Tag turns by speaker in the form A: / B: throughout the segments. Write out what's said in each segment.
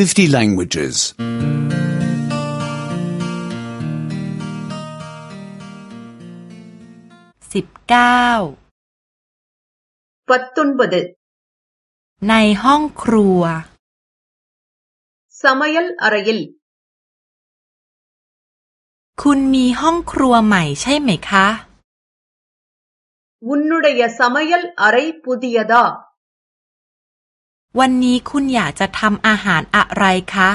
A: 50 languages. 19
B: ปัตตุนบดิในห้องครัว สมัยลอะไรล
A: คุณมีห้องครัวใหม่ใช่ไหมคะ
B: วุนนุดยาสมัยลอะไรพุดียดา
A: วันนี้คุณอยากจะทำอาหารอะไรคะ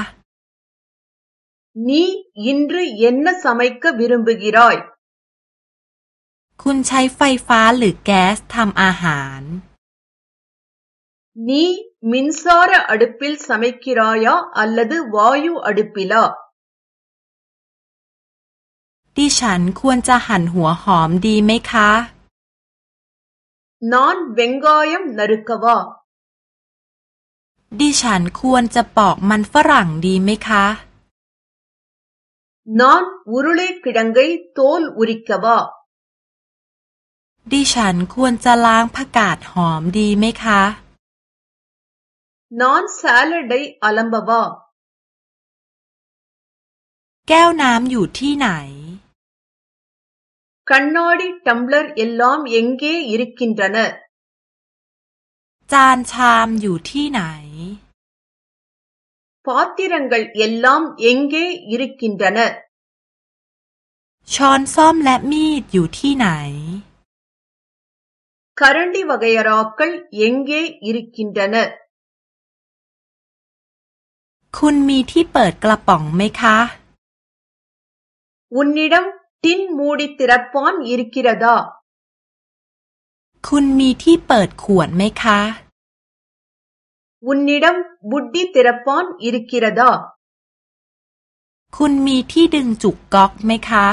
B: นี่ยินรู้ยันน่ะสมัยก็บิรุมบกิรอย
A: คุณใช้ไฟฟ้าหรือแก๊สทำอาห
B: าร นี่มินซอร์อดพิลสมัยกิรอยอัลลัดวายูอดพิลอะ
A: ดิฉันควรจะหั่นหัวหอมดีไหมคะ
B: นอนเวงกอยมนรุกวาดิฉันควรจะปอกมันฝรั่งดีไหมคะนอนวุรุเลก் க ி ழ ங ் க ை தோல் உ ர ிบ்ดิฉันควรจะล้างผักก
A: าดหอมดีไหมคะ
B: நான் சாலடை அ ல ம ்บ வ ாแก้วน้ำอยู่ที่ไหนคันนอดี ட ัม ள ர ் எ ல ்ลลอมยังเกยิริกินดานะจานชามอยู่ที่ไหนพอตีรังเกัลยลลอมเองเกยริกินดานะ
A: ช้อนซ่อมและมีดอยู่ที่ไหน
B: คารันดีวากายรอกกลเองเกยริกินดานะ
A: คุณมีที่เปิดกระป๋องไหมคะ
B: วุนนีดัมทินมูดิตรัปปอนยริกิระดา
A: คุณมีที่เปิดขวดไหมคะ
B: วุนนิดมบุดดีเตระปอนอิริกิระดอ
A: คุณมีที่ดึงจุกก๊อกไหมคะ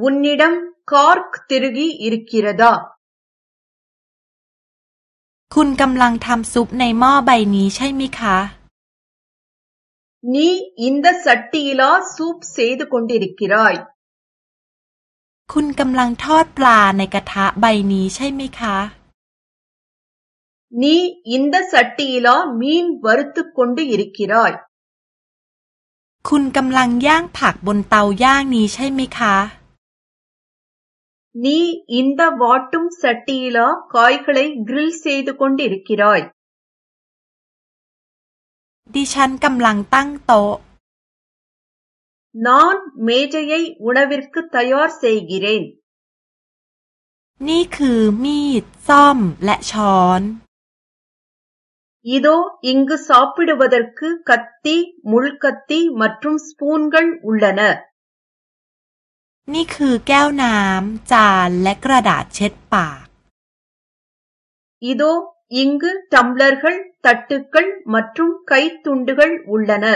B: วุนนิดมคอร์กติรุกีอิริกิระดอคุณกำลังทำซุปในหม้อ
A: ใบนี้ใช่ไหมคะ
B: นี่อินดัสตีลอซุปเซดคุณดิริกิรอยคุณกำลังทอดปลาในกระทะใบนี้ใช่ไหมคะ นี่อินเดัสตีลอมีนวัตุคุนดิยิริกิรอยคุณกำลังย่างผักบนเตาย่างนี้ใช่ไหมคะ นี่อินเดวอตตุมสตีลอคอยขลายกริลเซดุกุดิยิริกิรอยดิฉันกำลังตั้งโต๊ะ நான் மேஜையை உணவிற்கு தயார் செய்கிறேன் นี่คือมีดซ่อมและช้อน இதோ இங்கு சாப்பிடுவதற்கு கத்தி முள்கத்தி மற்றும் ஸ்பூன்கள் உள்ளன
A: นี่คือแก้
B: วน้ำจานแล
A: ะกระดาษเช็ดปาก
B: இதோ இங்கு டம்ளர்கள் தட்டுக்கள் மற்றும் கைத்துண்டுகள் உள்ளன